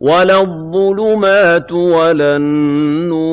وَلَا الظُّلُمَاتُ وَلَا النُّورُ